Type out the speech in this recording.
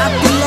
a ti.